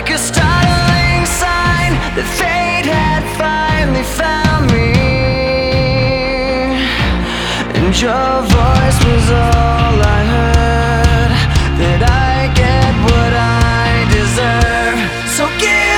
Like a startling sign that fate had finally found me. And your voice was all I heard. That I get what I deserve. So give